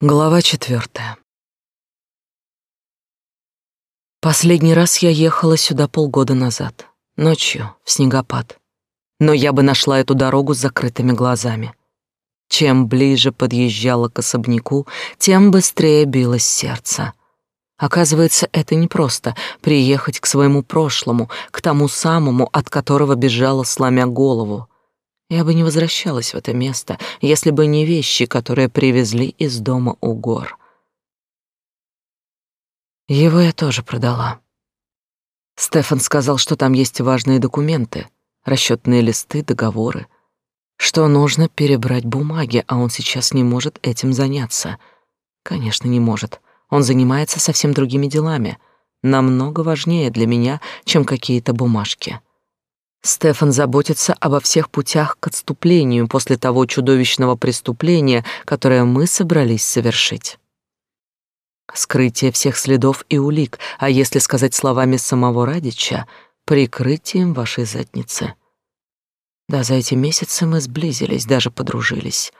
Глава четвертая. Последний раз я ехала сюда полгода назад, ночью, в снегопад. Но я бы нашла эту дорогу с закрытыми глазами. Чем ближе подъезжала к особняку, тем быстрее билось сердце. Оказывается, это не просто приехать к своему прошлому, к тому самому, от которого бежала, сломя голову. Я бы не возвращалась в это место, если бы не вещи, которые привезли из дома у гор. Его я тоже продала. Стефан сказал, что там есть важные документы, расчетные листы, договоры, что нужно перебрать бумаги, а он сейчас не может этим заняться. Конечно, не может. Он занимается совсем другими делами, намного важнее для меня, чем какие-то бумажки. Стефан заботится обо всех путях к отступлению после того чудовищного преступления, которое мы собрались совершить. Скрытие всех следов и улик, а если сказать словами самого Радича, прикрытием вашей задницы. Да, за эти месяцы мы сблизились, даже подружились.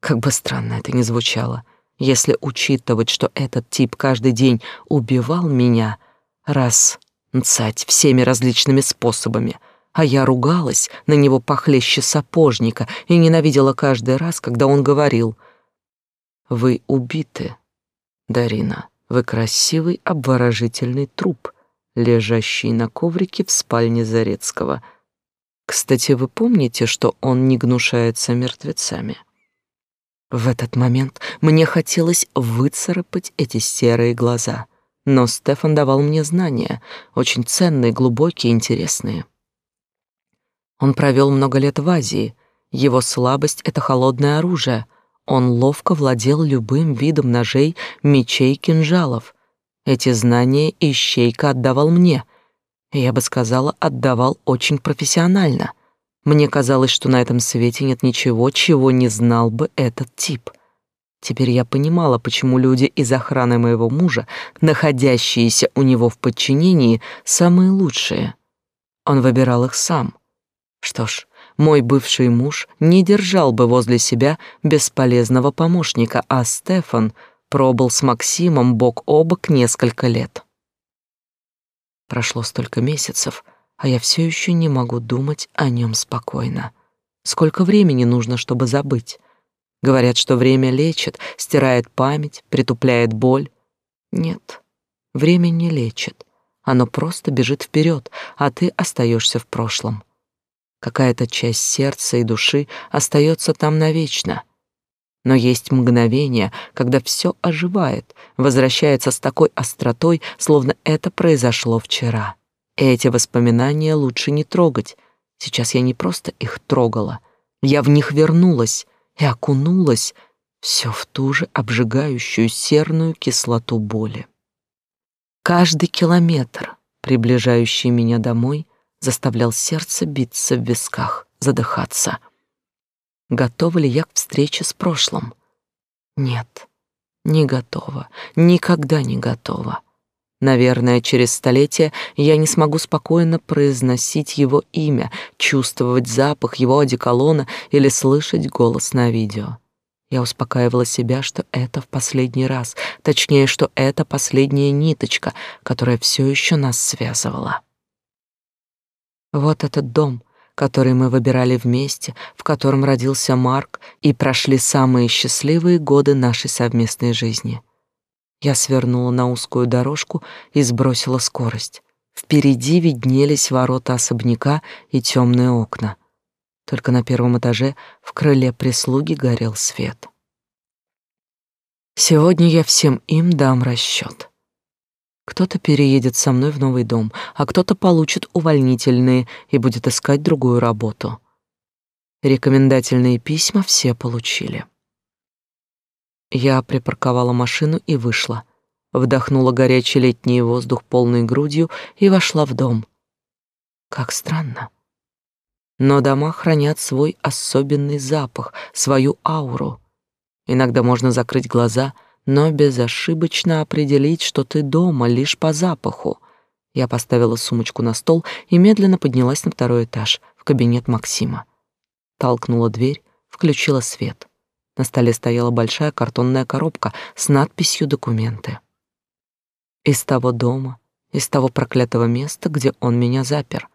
Как бы странно это ни звучало, если учитывать, что этот тип каждый день убивал меня, раз, нцать, всеми различными способами — а я ругалась на него похлеще сапожника и ненавидела каждый раз, когда он говорил «Вы убиты, Дарина, вы красивый обворожительный труп, лежащий на коврике в спальне Зарецкого. Кстати, вы помните, что он не гнушается мертвецами?» В этот момент мне хотелось выцарапать эти серые глаза, но Стефан давал мне знания, очень ценные, глубокие, интересные. Он провел много лет в Азии. Его слабость — это холодное оружие. Он ловко владел любым видом ножей, мечей, кинжалов. Эти знания Ищейка отдавал мне. Я бы сказала, отдавал очень профессионально. Мне казалось, что на этом свете нет ничего, чего не знал бы этот тип. Теперь я понимала, почему люди из охраны моего мужа, находящиеся у него в подчинении, самые лучшие. Он выбирал их сам. Что ж, мой бывший муж не держал бы возле себя бесполезного помощника, а Стефан пробыл с Максимом бок о бок несколько лет. Прошло столько месяцев, а я все еще не могу думать о нем спокойно. Сколько времени нужно, чтобы забыть? Говорят, что время лечит, стирает память, притупляет боль. Нет, время не лечит. Оно просто бежит вперед, а ты остаешься в прошлом. Какая-то часть сердца и души остается там навечно. Но есть мгновение, когда все оживает, возвращается с такой остротой, словно это произошло вчера. эти воспоминания лучше не трогать. Сейчас я не просто их трогала, я в них вернулась и окунулась все в ту же обжигающую серную кислоту боли. Каждый километр, приближающий меня домой, заставлял сердце биться в висках, задыхаться. Готова ли я к встрече с прошлым? Нет, не готова, никогда не готова. Наверное, через столетия я не смогу спокойно произносить его имя, чувствовать запах его одеколона или слышать голос на видео. Я успокаивала себя, что это в последний раз, точнее, что это последняя ниточка, которая все еще нас связывала. Вот этот дом, который мы выбирали вместе, в котором родился Марк и прошли самые счастливые годы нашей совместной жизни. Я свернула на узкую дорожку и сбросила скорость. Впереди виднелись ворота особняка и темные окна. Только на первом этаже в крыле прислуги горел свет. Сегодня я всем им дам расчет. Кто-то переедет со мной в новый дом, а кто-то получит увольнительные и будет искать другую работу. Рекомендательные письма все получили. Я припарковала машину и вышла. Вдохнула горячий летний воздух полной грудью и вошла в дом. Как странно. Но дома хранят свой особенный запах, свою ауру. Иногда можно закрыть глаза — но безошибочно определить, что ты дома лишь по запаху. Я поставила сумочку на стол и медленно поднялась на второй этаж, в кабинет Максима. Толкнула дверь, включила свет. На столе стояла большая картонная коробка с надписью «Документы». Из того дома, из того проклятого места, где он меня запер.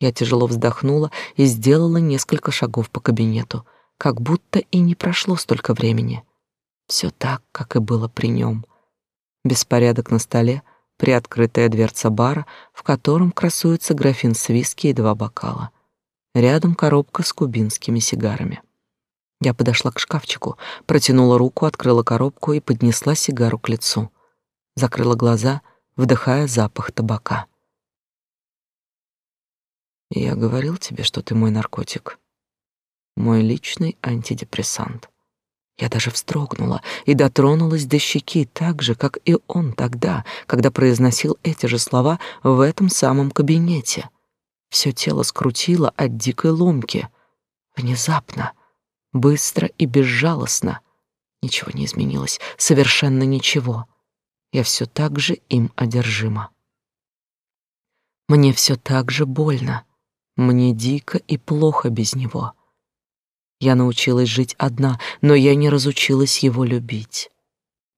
Я тяжело вздохнула и сделала несколько шагов по кабинету, как будто и не прошло столько времени. Все так, как и было при нем. Беспорядок на столе, приоткрытая дверца бара, в котором красуется графин с виски и два бокала. Рядом коробка с кубинскими сигарами. Я подошла к шкафчику, протянула руку, открыла коробку и поднесла сигару к лицу. Закрыла глаза, вдыхая запах табака. Я говорил тебе, что ты мой наркотик. Мой личный антидепрессант. Я даже вздрогнула и дотронулась до щеки так же, как и он тогда, когда произносил эти же слова в этом самом кабинете. Все тело скрутило от дикой ломки. Внезапно, быстро и безжалостно. Ничего не изменилось, совершенно ничего. Я все так же им одержима. Мне все так же больно. Мне дико и плохо без него. Я научилась жить одна, но я не разучилась его любить.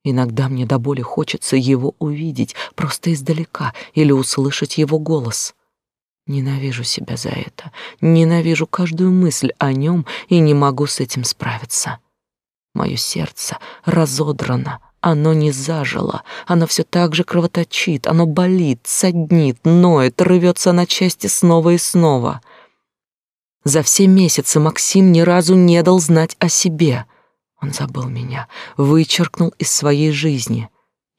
Иногда мне до боли хочется его увидеть просто издалека или услышать его голос. Ненавижу себя за это, ненавижу каждую мысль о нем и не могу с этим справиться. Мое сердце разодрано, оно не зажило, оно все так же кровоточит, оно болит, саднит, ноет, рвется на части снова и снова — за все месяцы Максим ни разу не дал знать о себе. Он забыл меня, вычеркнул из своей жизни.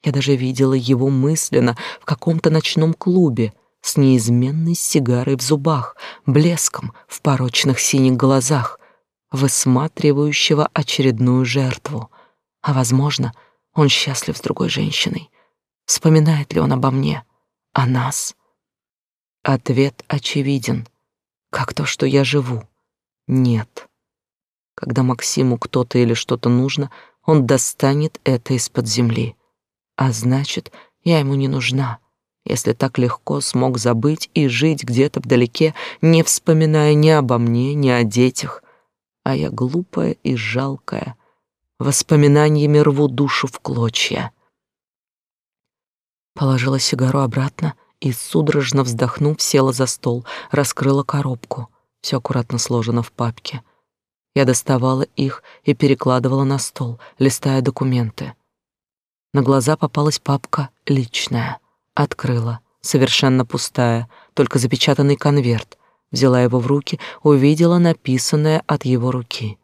Я даже видела его мысленно в каком-то ночном клубе с неизменной сигарой в зубах, блеском в порочных синих глазах, высматривающего очередную жертву. А, возможно, он счастлив с другой женщиной. Вспоминает ли он обо мне, о нас? Ответ очевиден — как то, что я живу. Нет. Когда Максиму кто-то или что-то нужно, он достанет это из-под земли. А значит, я ему не нужна. Если так легко смог забыть и жить где-то вдалеке, не вспоминая ни обо мне, ни о детях, а я глупая и жалкая, воспоминаниями рву душу в клочья. Положила сигару обратно и, судорожно вздохнув, села за стол, раскрыла коробку. Все аккуратно сложено в папке. Я доставала их и перекладывала на стол, листая документы. На глаза попалась папка «Личная». Открыла, совершенно пустая, только запечатанный конверт. Взяла его в руки, увидела написанное от его руки.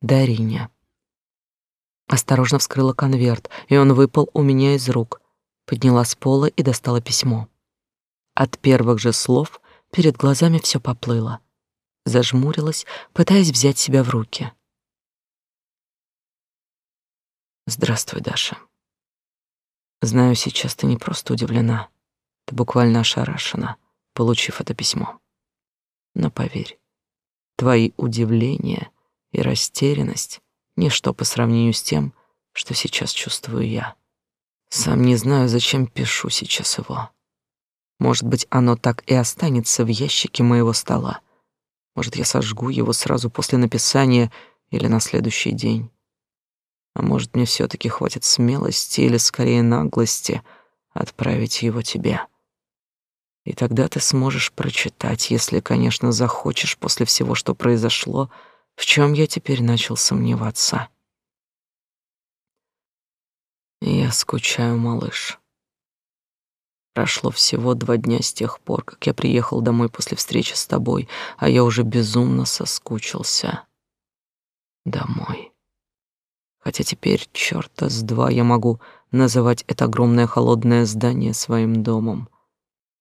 «Дариня». Осторожно вскрыла конверт, и он выпал у меня из рук. Подняла с пола и достала письмо. От первых же слов перед глазами все поплыло. Зажмурилась, пытаясь взять себя в руки. Здравствуй, Даша. Знаю, сейчас ты не просто удивлена, ты буквально ошарашена, получив это письмо. Но поверь, твои удивление и растерянность — ничто по сравнению с тем, что сейчас чувствую я. Сам не знаю, зачем пишу сейчас его. Может быть, оно так и останется в ящике моего стола. Может, я сожгу его сразу после написания или на следующий день. А может, мне все таки хватит смелости или скорее наглости отправить его тебе. И тогда ты сможешь прочитать, если, конечно, захочешь после всего, что произошло, в чем я теперь начал сомневаться. Я скучаю, малыш. Прошло всего два дня с тех пор, как я приехал домой после встречи с тобой, а я уже безумно соскучился. Домой. Хотя теперь, чёрта с два, я могу называть это огромное холодное здание своим домом.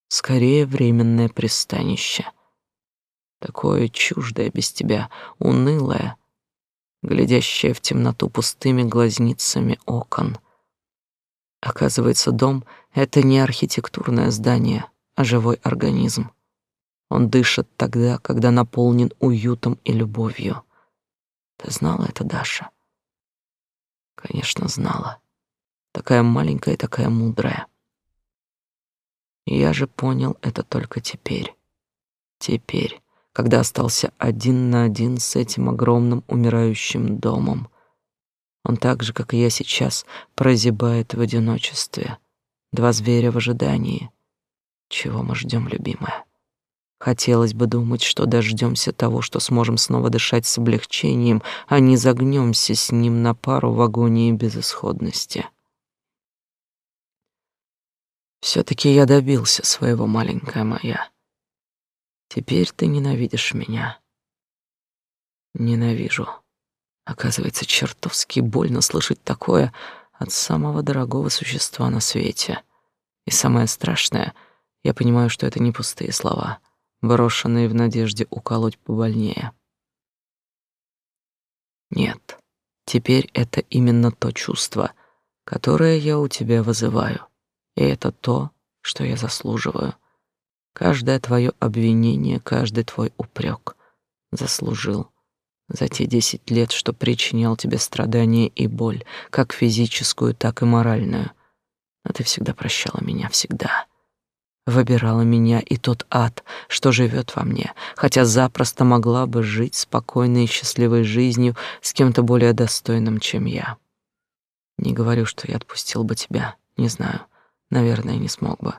Скорее, временное пристанище. Такое чуждое без тебя, унылое, глядящее в темноту пустыми глазницами окон — Оказывается, дом — это не архитектурное здание, а живой организм. Он дышит тогда, когда наполнен уютом и любовью. Ты знала это, Даша? Конечно, знала. Такая маленькая и такая мудрая. я же понял это только теперь. Теперь, когда остался один на один с этим огромным умирающим домом, Он так же, как и я сейчас, прозябает в одиночестве. Два зверя в ожидании. Чего мы ждем, любимая? Хотелось бы думать, что дождемся того, что сможем снова дышать с облегчением, а не загнемся с ним на пару в агонии безысходности. все таки я добился своего, маленькая моя. Теперь ты ненавидишь меня. Ненавижу. Оказывается, чертовски больно слышать такое от самого дорогого существа на свете. И самое страшное, я понимаю, что это не пустые слова, брошенные в надежде уколоть побольнее. Нет, теперь это именно то чувство, которое я у тебя вызываю. И это то, что я заслуживаю. Каждое твое обвинение, каждый твой упрек заслужил за те десять лет, что причинял тебе страдания и боль, как физическую, так и моральную. Но ты всегда прощала меня, всегда. Выбирала меня и тот ад, что живет во мне, хотя запросто могла бы жить спокойной и счастливой жизнью с кем-то более достойным, чем я. Не говорю, что я отпустил бы тебя, не знаю, наверное, не смог бы.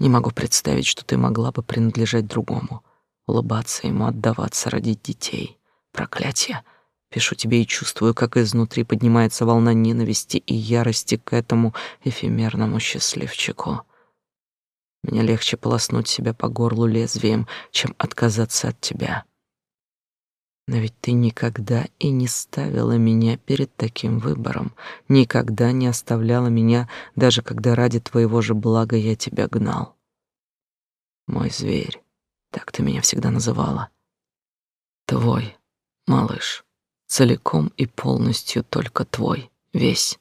Не могу представить, что ты могла бы принадлежать другому, улыбаться ему, отдаваться, родить детей. Проклятие. Пишу тебе и чувствую, как изнутри поднимается волна ненависти и ярости к этому эфемерному счастливчику. Мне легче полоснуть себя по горлу лезвием, чем отказаться от тебя. Но ведь ты никогда и не ставила меня перед таким выбором, никогда не оставляла меня, даже когда ради твоего же блага я тебя гнал. Мой зверь, так ты меня всегда называла. Твой Малыш, целиком и полностью только твой, весь,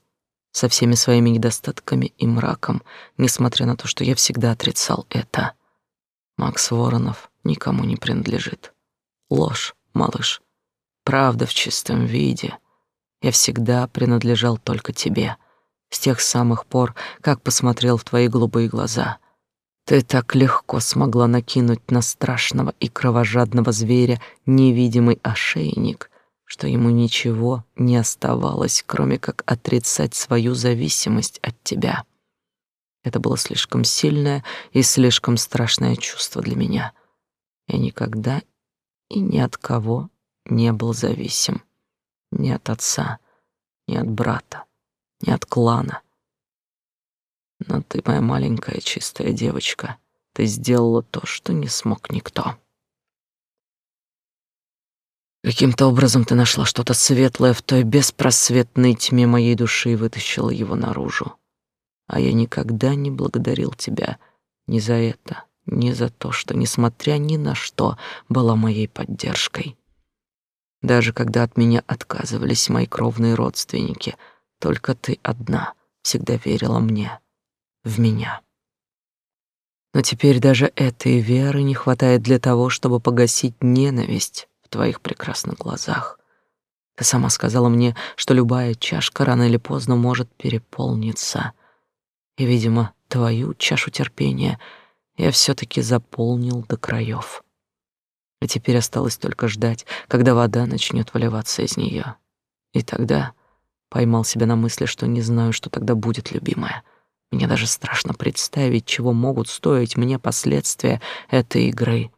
со всеми своими недостатками и мраком, несмотря на то, что я всегда отрицал это. Макс Воронов никому не принадлежит. Ложь, малыш. Правда в чистом виде. Я всегда принадлежал только тебе. С тех самых пор, как посмотрел в твои голубые глаза — ты так легко смогла накинуть на страшного и кровожадного зверя невидимый ошейник, что ему ничего не оставалось, кроме как отрицать свою зависимость от тебя. Это было слишком сильное и слишком страшное чувство для меня. Я никогда и ни от кого не был зависим. Ни от отца, ни от брата, ни от клана — но ты моя маленькая чистая девочка. Ты сделала то, что не смог никто. Каким-то образом ты нашла что-то светлое в той беспросветной тьме моей души и вытащила его наружу. А я никогда не благодарил тебя ни за это, ни за то, что, несмотря ни на что, была моей поддержкой. Даже когда от меня отказывались мои кровные родственники, только ты одна всегда верила мне в меня. Но теперь даже этой веры не хватает для того, чтобы погасить ненависть в твоих прекрасных глазах. Ты сама сказала мне, что любая чашка рано или поздно может переполниться. И, видимо, твою чашу терпения я все таки заполнил до краев. А теперь осталось только ждать, когда вода начнет выливаться из нее. И тогда поймал себя на мысли, что не знаю, что тогда будет, любимая. Мне даже страшно представить, чего могут стоить мне последствия этой игры.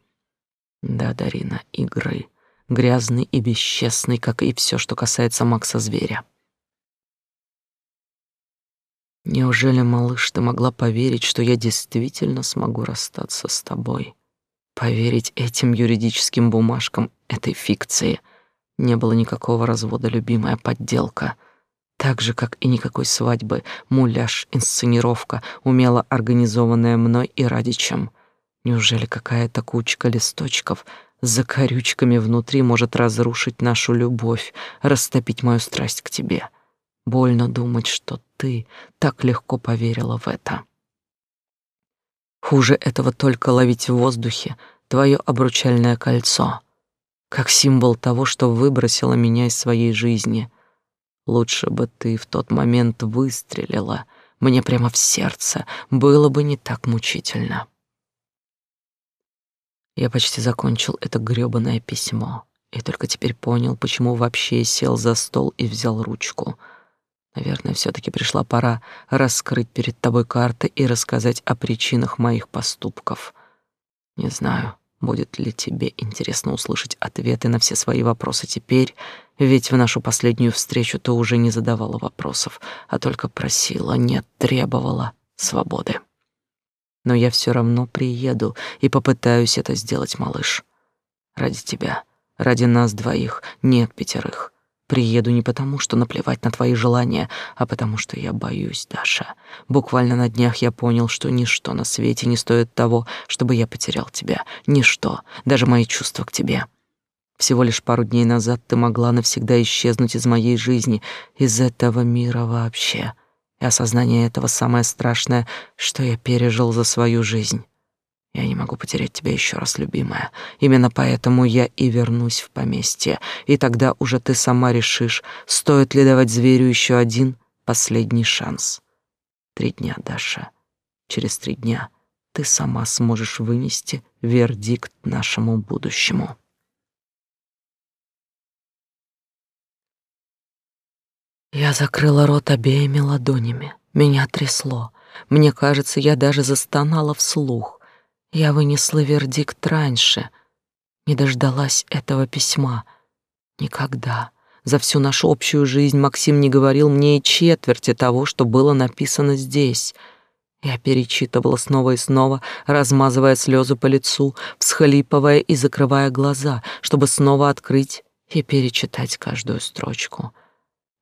Да, Дарина, игры. Грязный и бесчестный, как и все, что касается Макса Зверя. Неужели, малыш, ты могла поверить, что я действительно смогу расстаться с тобой? Поверить этим юридическим бумажкам, этой фикции? Не было никакого развода, любимая подделка — так же, как и никакой свадьбы, муляж, инсценировка, умело организованная мной и ради чем. Неужели какая-то кучка листочков с закорючками внутри может разрушить нашу любовь, растопить мою страсть к тебе? Больно думать, что ты так легко поверила в это. Хуже этого только ловить в воздухе твое обручальное кольцо, как символ того, что выбросило меня из своей жизни — Лучше бы ты в тот момент выстрелила мне прямо в сердце, было бы не так мучительно. Я почти закончил это грёбаное письмо, И только теперь понял, почему вообще сел за стол и взял ручку. Наверное, все таки пришла пора раскрыть перед тобой карты и рассказать о причинах моих поступков. Не знаю, будет ли тебе интересно услышать ответы на все свои вопросы теперь, ведь в нашу последнюю встречу ты уже не задавала вопросов, а только просила, нет, требовала свободы. Но я все равно приеду и попытаюсь это сделать, малыш. Ради тебя, ради нас двоих, нет пятерых. Приеду не потому, что наплевать на твои желания, а потому что я боюсь, Даша. Буквально на днях я понял, что ничто на свете не стоит того, чтобы я потерял тебя. Ничто, даже мои чувства к тебе. Всего лишь пару дней назад ты могла навсегда исчезнуть из моей жизни, из этого мира вообще. И осознание этого самое страшное, что я пережил за свою жизнь. Я не могу потерять тебя еще раз, любимая. Именно поэтому я и вернусь в поместье, и тогда уже ты сама решишь, стоит ли давать зверю еще один последний шанс. Три дня, Даша. Через три дня ты сама сможешь вынести вердикт нашему будущему. Я закрыла рот обеими ладонями. Меня трясло. Мне кажется, я даже застонала вслух. Я вынесла вердикт раньше, не дождалась этого письма. Никогда. За всю нашу общую жизнь Максим не говорил мне и четверти того, что было написано здесь. Я перечитывала снова и снова, размазывая слезы по лицу, всхлипывая и закрывая глаза, чтобы снова открыть и перечитать каждую строчку —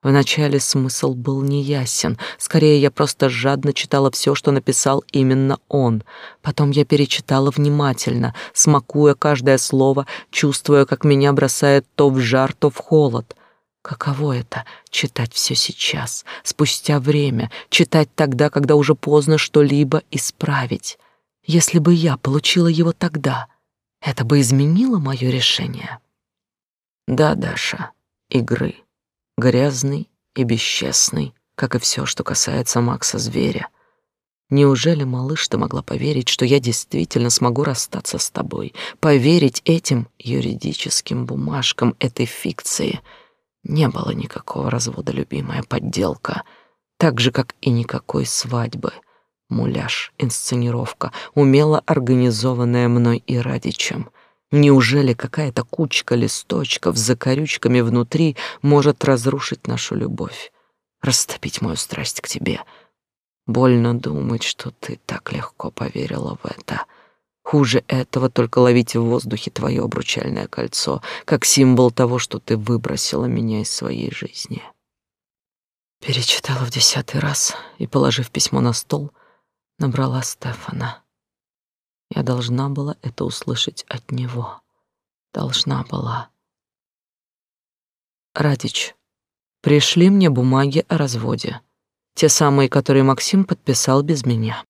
Вначале смысл был неясен. Скорее, я просто жадно читала все, что написал именно он. Потом я перечитала внимательно, смакуя каждое слово, чувствуя, как меня бросает то в жар, то в холод. Каково это — читать все сейчас, спустя время, читать тогда, когда уже поздно что-либо исправить? Если бы я получила его тогда, это бы изменило мое решение? Да, Даша, игры грязный и бесчестный, как и все, что касается Макса Зверя. Неужели, малыш, ты могла поверить, что я действительно смогу расстаться с тобой, поверить этим юридическим бумажкам этой фикции? Не было никакого развода, любимая подделка, так же, как и никакой свадьбы. Муляж, инсценировка, умело организованная мной и Радичем — Неужели какая-то кучка листочков с закорючками внутри может разрушить нашу любовь, растопить мою страсть к тебе? Больно думать, что ты так легко поверила в это. Хуже этого только ловить в воздухе твое обручальное кольцо, как символ того, что ты выбросила меня из своей жизни. Перечитала в десятый раз и, положив письмо на стол, набрала Стефана. Я должна была это услышать от него. Должна была. Радич, пришли мне бумаги о разводе. Те самые, которые Максим подписал без меня.